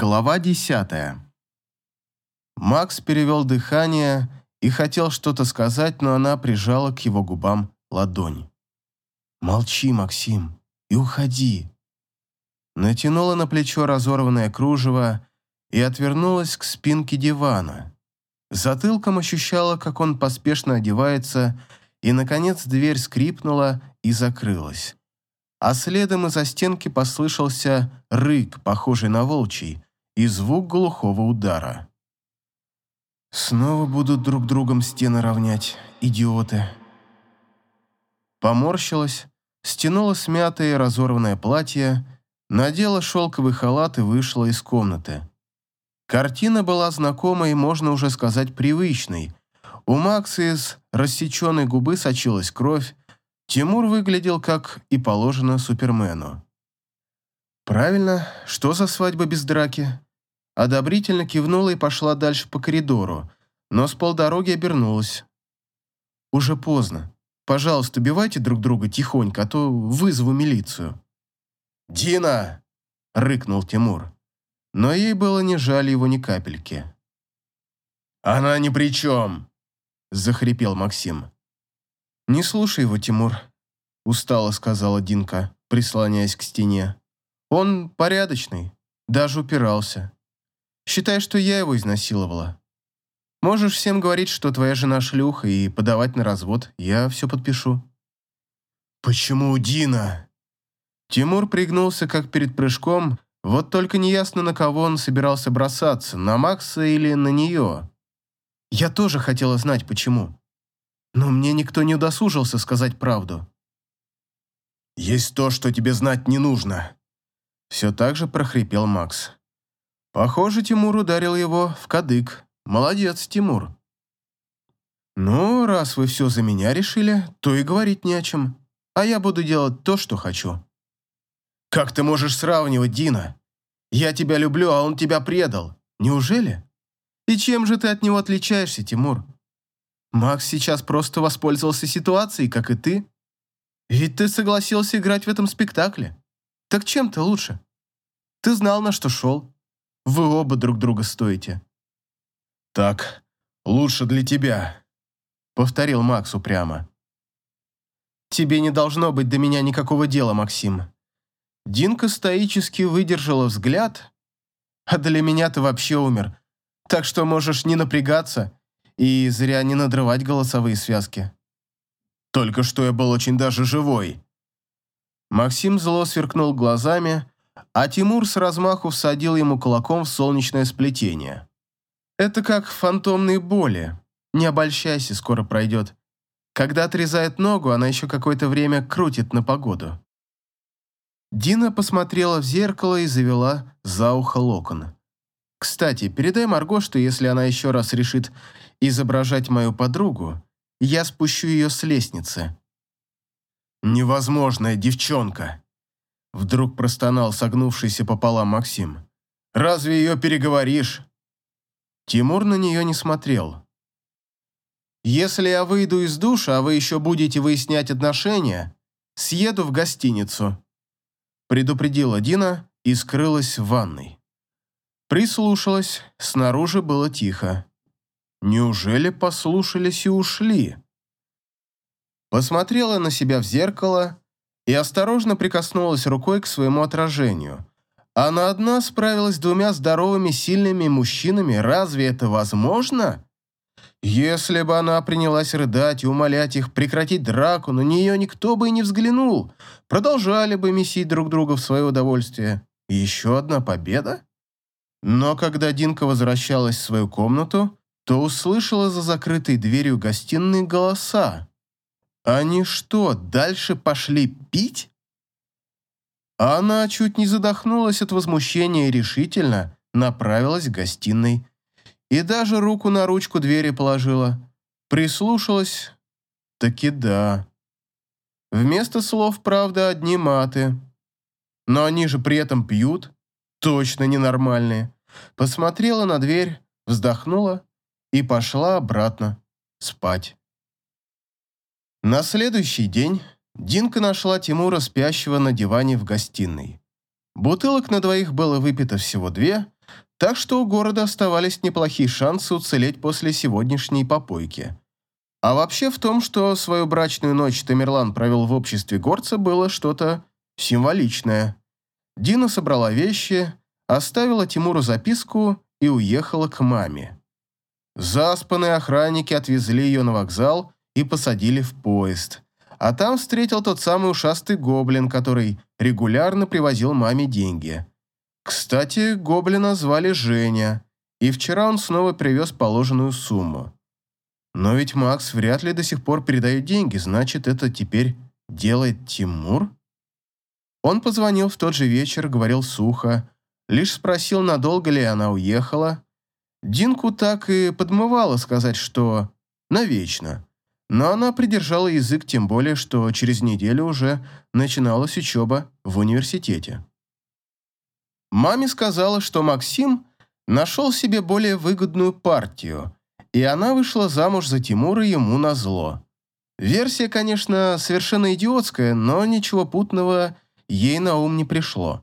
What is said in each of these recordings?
Глава десятая. Макс перевел дыхание и хотел что-то сказать, но она прижала к его губам ладонь. «Молчи, Максим, и уходи». Натянула на плечо разорванное кружево и отвернулась к спинке дивана. Затылком ощущала, как он поспешно одевается, и, наконец, дверь скрипнула и закрылась а следом из-за стенки послышался рык, похожий на волчий, и звук глухого удара. «Снова будут друг другом стены равнять, идиоты!» Поморщилась, стянула смятое разорванное платье, надела шелковый халат и вышла из комнаты. Картина была знакомой можно уже сказать, привычной. У Макса из рассеченной губы сочилась кровь, Тимур выглядел, как и положено Супермену. «Правильно, что за свадьба без драки?» Одобрительно кивнула и пошла дальше по коридору, но с полдороги обернулась. «Уже поздно. Пожалуйста, убивайте друг друга тихонько, а то вызову милицию». «Дина!» — рыкнул Тимур. Но ей было не жаль его ни капельки. «Она ни при чем!» — захрипел Максим. «Не слушай его, Тимур», — устало сказала Динка, прислоняясь к стене. «Он порядочный, даже упирался. Считай, что я его изнасиловала. Можешь всем говорить, что твоя жена шлюха, и подавать на развод. Я все подпишу». «Почему Дина?» Тимур пригнулся, как перед прыжком, вот только неясно, на кого он собирался бросаться, на Макса или на нее. Я тоже хотела знать, почему. Но мне никто не удосужился сказать правду. «Есть то, что тебе знать не нужно», — все так же прохрипел Макс. Похоже, Тимур ударил его в кадык. Молодец, Тимур. Ну, раз вы все за меня решили, то и говорить не о чем. А я буду делать то, что хочу. Как ты можешь сравнивать, Дина? Я тебя люблю, а он тебя предал. Неужели? И чем же ты от него отличаешься, Тимур? Макс сейчас просто воспользовался ситуацией, как и ты. Ведь ты согласился играть в этом спектакле. Так чем ты лучше? Ты знал, на что шел. Вы оба друг друга стоите. Так, лучше для тебя, повторил Макс упрямо. Тебе не должно быть до меня никакого дела, Максим. Динка стоически выдержала взгляд, а для меня ты вообще умер. Так что можешь не напрягаться и зря не надрывать голосовые связки. Только что я был очень даже живой. Максим зло сверкнул глазами, а Тимур с размаху всадил ему кулаком в солнечное сплетение. Это как фантомные боли. Не обольщайся, скоро пройдет. Когда отрезает ногу, она еще какое-то время крутит на погоду. Дина посмотрела в зеркало и завела за ухо локон. Кстати, передай Марго, что если она еще раз решит изображать мою подругу, я спущу ее с лестницы». «Невозможная девчонка!» Вдруг простонал согнувшийся пополам Максим. «Разве ее переговоришь?» Тимур на нее не смотрел. «Если я выйду из душа, а вы еще будете выяснять отношения, съеду в гостиницу», предупредила Дина и скрылась в ванной. Прислушалась, снаружи было тихо. Неужели послушались и ушли? Посмотрела на себя в зеркало и осторожно прикоснулась рукой к своему отражению. Она одна справилась с двумя здоровыми, сильными мужчинами. Разве это возможно? Если бы она принялась рыдать и умолять их прекратить драку, на нее никто бы и не взглянул. Продолжали бы месить друг друга в свое удовольствие. еще одна победа? Но когда Динка возвращалась в свою комнату, то услышала за закрытой дверью гостиной голоса. Они что, дальше пошли пить? Она чуть не задохнулась от возмущения и решительно направилась к гостиной. И даже руку на ручку двери положила. Прислушалась. Таки да. Вместо слов, правда, одни маты. Но они же при этом пьют. Точно ненормальные. Посмотрела на дверь, вздохнула и пошла обратно спать. На следующий день Динка нашла Тимура спящего на диване в гостиной. Бутылок на двоих было выпито всего две, так что у города оставались неплохие шансы уцелеть после сегодняшней попойки. А вообще в том, что свою брачную ночь Тамерлан провел в обществе горца, было что-то символичное. Дина собрала вещи, оставила Тимуру записку и уехала к маме. Заспанные охранники отвезли ее на вокзал и посадили в поезд. А там встретил тот самый ушастый гоблин, который регулярно привозил маме деньги. Кстати, гоблина звали Женя, и вчера он снова привез положенную сумму. Но ведь Макс вряд ли до сих пор передает деньги, значит, это теперь делает Тимур? Он позвонил в тот же вечер, говорил сухо, лишь спросил, надолго ли она уехала. Динку так и подмывало сказать, что навечно. Но она придержала язык, тем более, что через неделю уже начиналась учеба в университете. Маме сказала, что Максим нашел себе более выгодную партию, и она вышла замуж за Тимура ему назло. Версия, конечно, совершенно идиотская, но ничего путного ей на ум не пришло.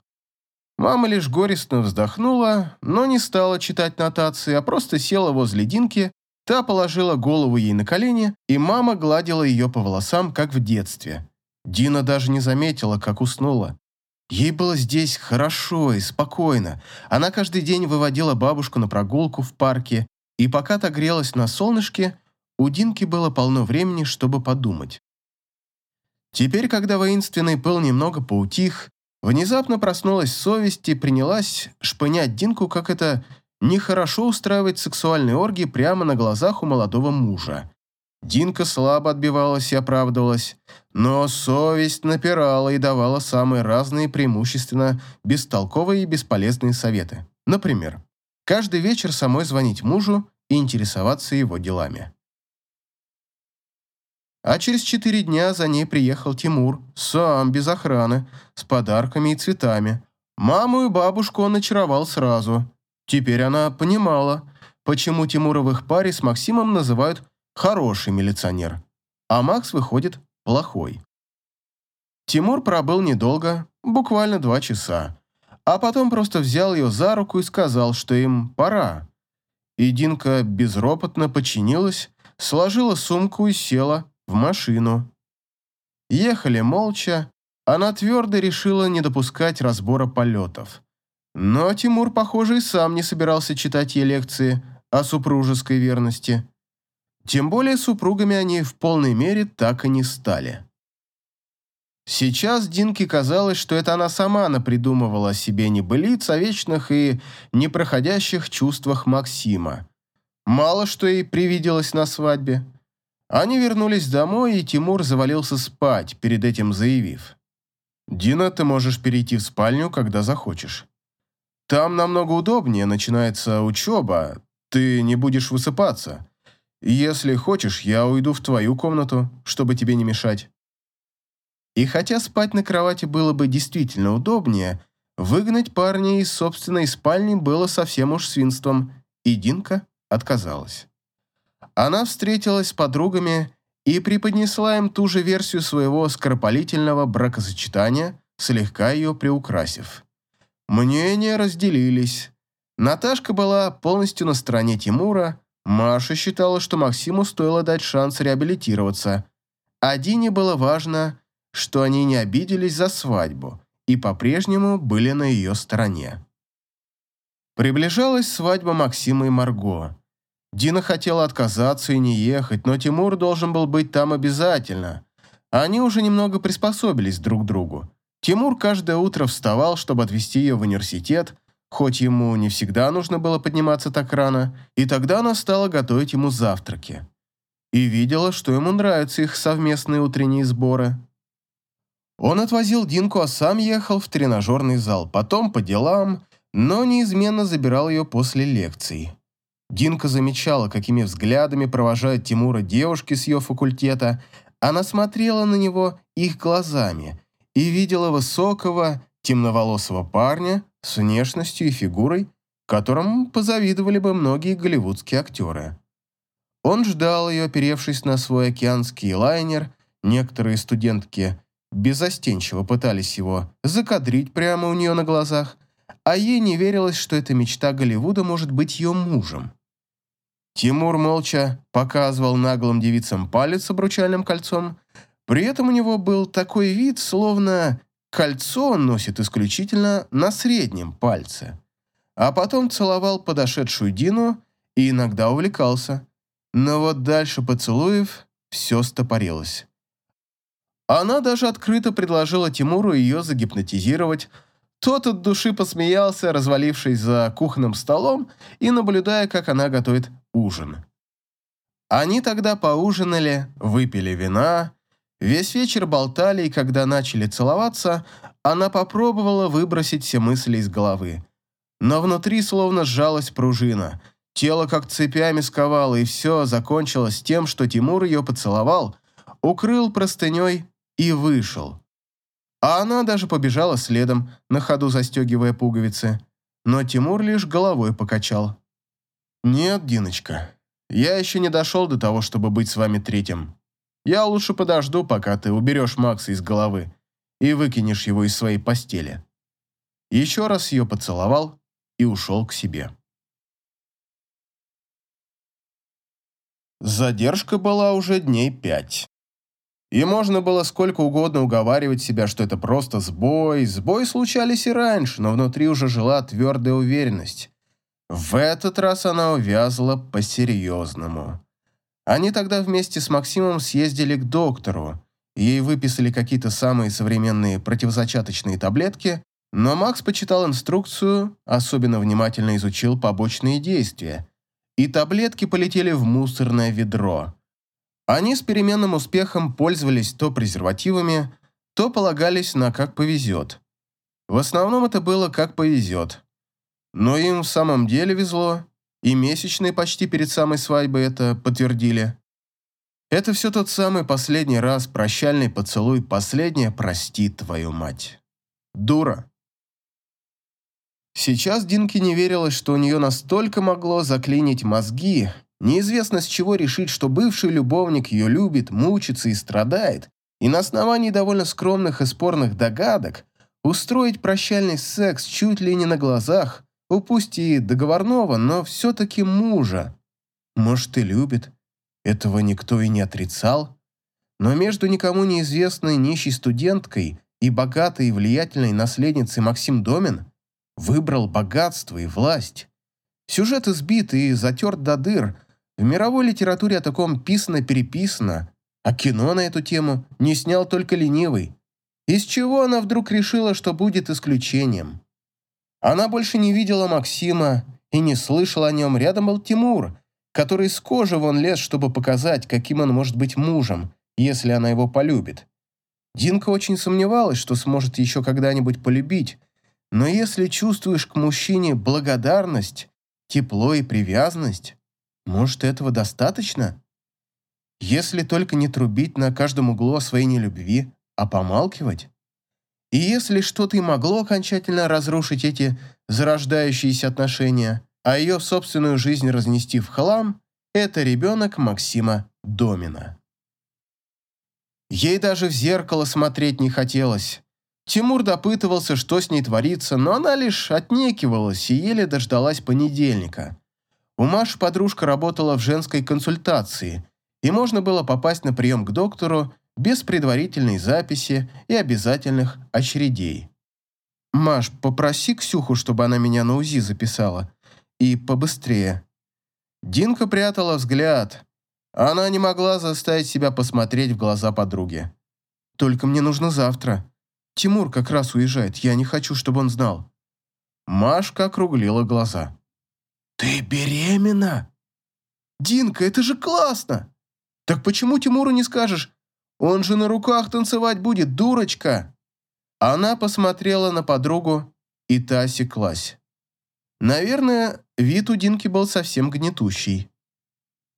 Мама лишь горестно вздохнула, но не стала читать нотации, а просто села возле Динки, та положила голову ей на колени, и мама гладила ее по волосам, как в детстве. Дина даже не заметила, как уснула. Ей было здесь хорошо и спокойно. Она каждый день выводила бабушку на прогулку в парке, и пока та грелась на солнышке, у Динки было полно времени, чтобы подумать. Теперь, когда воинственный пыл немного поутих, Внезапно проснулась совесть и принялась шпынять Динку, как это нехорошо устраивать сексуальные оргии прямо на глазах у молодого мужа. Динка слабо отбивалась и оправдывалась, но совесть напирала и давала самые разные преимущественно бестолковые и бесполезные советы. Например, каждый вечер самой звонить мужу и интересоваться его делами. А через четыре дня за ней приехал Тимур, сам, без охраны, с подарками и цветами. Маму и бабушку он очаровал сразу. Теперь она понимала, почему их паре с Максимом называют «хороший милиционер», а Макс выходит «плохой». Тимур пробыл недолго, буквально два часа, а потом просто взял ее за руку и сказал, что им пора. И Динка безропотно подчинилась, сложила сумку и села, в машину. Ехали молча, она твердо решила не допускать разбора полетов. Но Тимур, похоже, и сам не собирался читать ей лекции о супружеской верности. Тем более супругами они в полной мере так и не стали. Сейчас Динке казалось, что это она сама напридумывала себе небылиц о вечных и непроходящих чувствах Максима. Мало что ей привиделось на свадьбе. Они вернулись домой, и Тимур завалился спать, перед этим заявив. «Дина, ты можешь перейти в спальню, когда захочешь. Там намного удобнее, начинается учеба, ты не будешь высыпаться. Если хочешь, я уйду в твою комнату, чтобы тебе не мешать». И хотя спать на кровати было бы действительно удобнее, выгнать парня из собственной спальни было совсем уж свинством, и Динка отказалась. Она встретилась с подругами и преподнесла им ту же версию своего скоропалительного бракосочетания, слегка ее приукрасив. Мнения разделились. Наташка была полностью на стороне Тимура, Маша считала, что Максиму стоило дать шанс реабилитироваться, а Дине было важно, что они не обиделись за свадьбу и по-прежнему были на ее стороне. Приближалась свадьба Максима и Марго. Дина хотела отказаться и не ехать, но Тимур должен был быть там обязательно. Они уже немного приспособились друг к другу. Тимур каждое утро вставал, чтобы отвезти ее в университет, хоть ему не всегда нужно было подниматься так рано, и тогда она стала готовить ему завтраки. И видела, что ему нравятся их совместные утренние сборы. Он отвозил Динку, а сам ехал в тренажерный зал, потом по делам, но неизменно забирал ее после лекций. Динка замечала, какими взглядами провожают Тимура девушки с ее факультета. Она смотрела на него их глазами и видела высокого, темноволосого парня с внешностью и фигурой, которому позавидовали бы многие голливудские актеры. Он ждал ее, оперевшись на свой океанский лайнер. Некоторые студентки безостенчиво пытались его закадрить прямо у нее на глазах, а ей не верилось, что эта мечта Голливуда может быть ее мужем. Тимур молча показывал наглым девицам палец с обручальным кольцом, при этом у него был такой вид, словно кольцо он носит исключительно на среднем пальце. А потом целовал подошедшую Дину и иногда увлекался. Но вот дальше поцелуев все стопорилось. Она даже открыто предложила Тимуру ее загипнотизировать. Тот от души посмеялся, развалившись за кухонным столом и наблюдая, как она готовит ужин. Они тогда поужинали, выпили вина, весь вечер болтали, и когда начали целоваться, она попробовала выбросить все мысли из головы. Но внутри словно сжалась пружина. Тело как цепями сковало, и все закончилось тем, что Тимур ее поцеловал, укрыл простыней и вышел. А она даже побежала следом, на ходу застегивая пуговицы. Но Тимур лишь головой покачал. «Нет, Диночка, я еще не дошел до того, чтобы быть с вами третьим. Я лучше подожду, пока ты уберешь Макса из головы и выкинешь его из своей постели». Еще раз ее поцеловал и ушел к себе. Задержка была уже дней пять. И можно было сколько угодно уговаривать себя, что это просто сбой. Сбои случались и раньше, но внутри уже жила твердая уверенность. В этот раз она увязла по-серьезному. Они тогда вместе с Максимом съездили к доктору. Ей выписали какие-то самые современные противозачаточные таблетки, но Макс почитал инструкцию, особенно внимательно изучил побочные действия, и таблетки полетели в мусорное ведро. Они с переменным успехом пользовались то презервативами, то полагались на «как повезет». В основном это было «как повезет». Но им в самом деле везло, и месячные почти перед самой свадьбой это подтвердили. Это все тот самый последний раз, прощальный поцелуй, последняя «прости твою мать». Дура. Сейчас Динке не верилось, что у нее настолько могло заклинить мозги, Неизвестно с чего решить, что бывший любовник ее любит, мучится и страдает, и на основании довольно скромных и спорных догадок устроить прощальный секс чуть ли не на глазах, пусть и договорного, но все-таки мужа. Может, и любит. Этого никто и не отрицал. Но между никому неизвестной нищей студенткой и богатой и влиятельной наследницей Максим Домин выбрал богатство и власть. Сюжет избит и затерт до дыр – в мировой литературе о таком писано-переписано, а кино на эту тему не снял только ленивый. Из чего она вдруг решила, что будет исключением? Она больше не видела Максима и не слышала о нем. Рядом был Тимур, который с кожи вон лез, чтобы показать, каким он может быть мужем, если она его полюбит. Динка очень сомневалась, что сможет еще когда-нибудь полюбить, но если чувствуешь к мужчине благодарность, тепло и привязанность, может, этого достаточно? Если только не трубить на каждом углу о своей нелюбви, а помалкивать? И если что-то и могло окончательно разрушить эти зарождающиеся отношения, а ее собственную жизнь разнести в хлам, это ребенок Максима Домина. Ей даже в зеркало смотреть не хотелось. Тимур допытывался, что с ней творится, но она лишь отнекивалась и еле дождалась понедельника. У Маши подружка работала в женской консультации, и можно было попасть на прием к доктору без предварительной записи и обязательных очередей. «Маш, попроси Ксюху, чтобы она меня на УЗИ записала. И побыстрее». Динка прятала взгляд. Она не могла заставить себя посмотреть в глаза подруги. «Только мне нужно завтра. Тимур как раз уезжает, я не хочу, чтобы он знал». Машка округлила глаза. «Ты беременна?» «Динка, это же классно!» «Так почему Тимуру не скажешь? Он же на руках танцевать будет, дурочка!» Она посмотрела на подругу, и та осеклась. Наверное, вид у Динки был совсем гнетущий.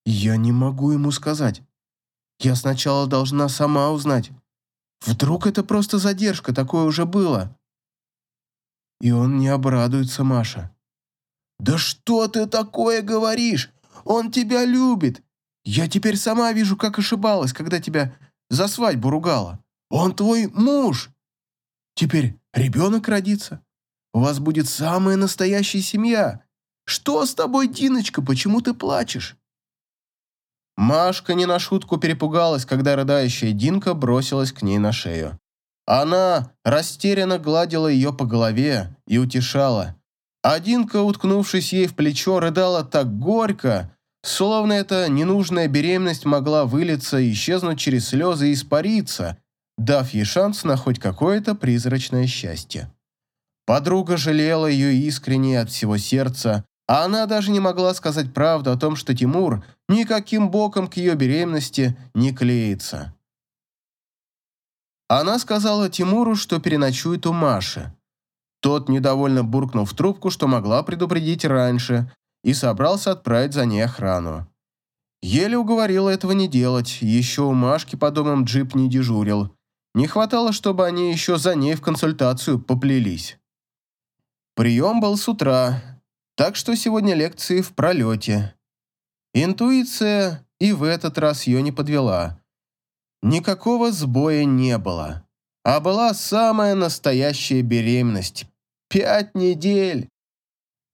«Я не могу ему сказать. Я сначала должна сама узнать. Вдруг это просто задержка, такое уже было?» И он не обрадуется, Маша. «Да что ты такое говоришь? Он тебя любит. Я теперь сама вижу, как ошибалась, когда тебя за свадьбу ругала. Он твой муж. Теперь ребенок родится. У вас будет самая настоящая семья. Что с тобой, Диночка, почему ты плачешь?» Машка не на шутку перепугалась, когда рыдающая Динка бросилась к ней на шею. Она растерянно гладила ее по голове и утешала. А Динка, уткнувшись ей в плечо, рыдала так горько, словно эта ненужная беременность могла вылиться исчезнуть через слезы и испариться, дав ей шанс на хоть какое-то призрачное счастье. Подруга жалела ее искренне от всего сердца, а она даже не могла сказать правду о том, что Тимур никаким боком к ее беременности не клеится. Она сказала Тимуру, что переночует у Маши. Тот недовольно буркнул в трубку, что могла предупредить раньше, и собрался отправить за ней охрану. Еле уговорила этого не делать, еще у Машки по домам джип не дежурил. Не хватало, чтобы они еще за ней в консультацию поплелись. Прием был с утра, так что сегодня лекции в пролете. Интуиция и в этот раз ее не подвела. Никакого сбоя не было. А была самая настоящая беременность. Пять недель.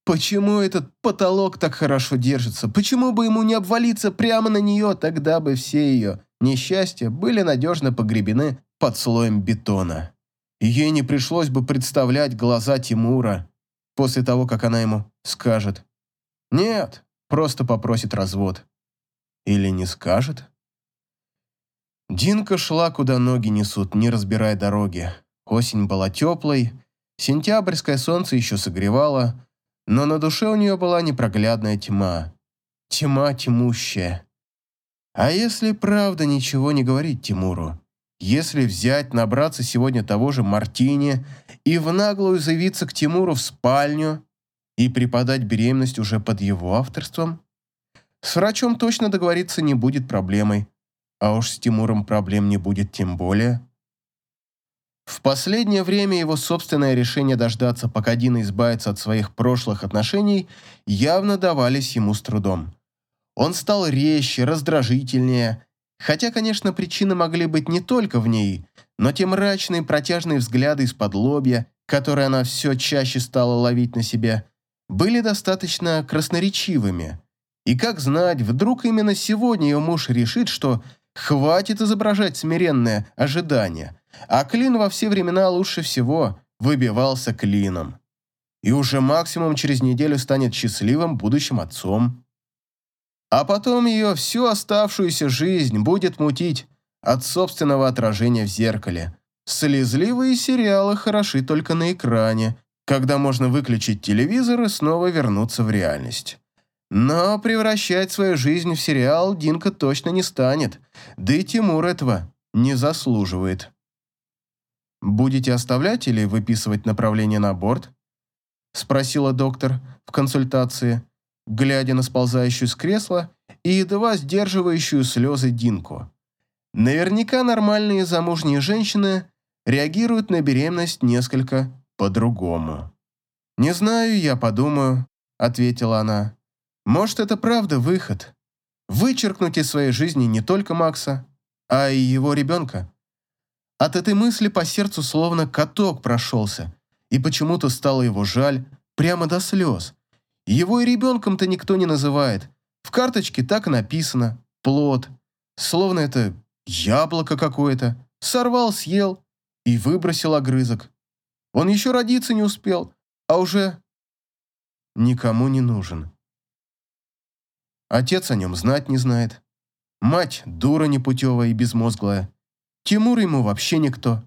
Почему этот потолок так хорошо держится? Почему бы ему не обвалиться прямо на нее? Тогда бы все ее несчастья были надежно погребены под слоем бетона. Ей не пришлось бы представлять глаза Тимура, после того, как она ему скажет. Нет, просто попросит развод. Или не скажет? Динка шла, куда ноги несут, не разбирая дороги. Осень была теплой, сентябрьское солнце еще согревало, но на душе у нее была непроглядная тьма. Тьма тьмущая. А если правда ничего не говорить Тимуру? Если взять, набраться сегодня того же мартини и в наглую заявиться к Тимуру в спальню и преподать беременность уже под его авторством? С врачом точно договориться не будет проблемой, а уж с Тимуром проблем не будет тем более. В последнее время его собственное решение дождаться, пока Дина избавится от своих прошлых отношений, явно давались ему с трудом. Он стал резче, раздражительнее, Хотя, конечно, причины могли быть не только в ней, но те мрачные протяжные взгляды из-под лобья, которые она все чаще стала ловить на себе, были достаточно красноречивыми. И как знать, вдруг именно сегодня ее муж решит, что хватит изображать смиренное ожидание, а клин во все времена лучше всего выбивался клином. И уже максимум через неделю станет счастливым будущим отцом. А потом ее всю оставшуюся жизнь будет мутить от собственного отражения в зеркале. Слезливые сериалы хороши только на экране, когда можно выключить телевизор и снова вернуться в реальность. Но превращать свою жизнь в сериал Динка точно не станет, да и Тимур этого не заслуживает. «Будете оставлять или выписывать направление на борт?» – спросила доктор в консультации глядя на сползающую с кресла и едва сдерживающую слезы Динку. Наверняка нормальные замужние женщины реагируют на беременность несколько по-другому. «Не знаю, я подумаю», — ответила она. «Может, это правда выход. Вычеркнуть из своей жизни не только Макса, а и его ребенка». От этой мысли по сердцу словно каток прошелся, и почему-то стало его жаль прямо до слез. Его и ребенком-то никто не называет. В карточке так написано «плод». Словно это яблоко какое-то. Сорвал, съел и выбросил огрызок. Он еще родиться не успел, а уже никому не нужен. Отец о нем знать не знает. Мать дура непутевая и безмозглая. Тимур ему вообще никто.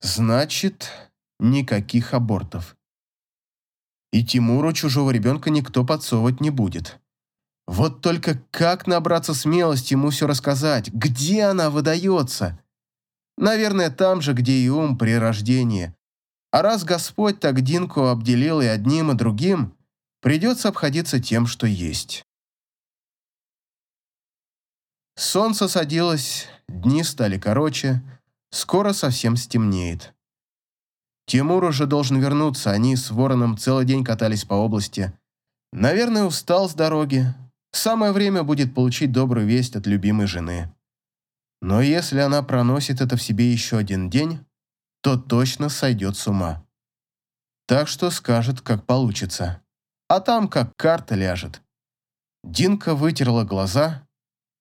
Значит, никаких абортов и Тимуру чужого ребенка никто подсовывать не будет. Вот только как набраться смелости ему все рассказать? Где она выдается? Наверное, там же, где и ум при рождении. А раз Господь так Динку обделил и одним, и другим, придется обходиться тем, что есть. Солнце садилось, дни стали короче, скоро совсем стемнеет. Тимур уже должен вернуться, они с Вороном целый день катались по области. Наверное, устал с дороги. Самое время будет получить добрую весть от любимой жены. Но если она проносит это в себе еще один день, то точно сойдет с ума. Так что скажет, как получится. А там как карта ляжет. Динка вытерла глаза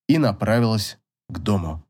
и направилась к дому.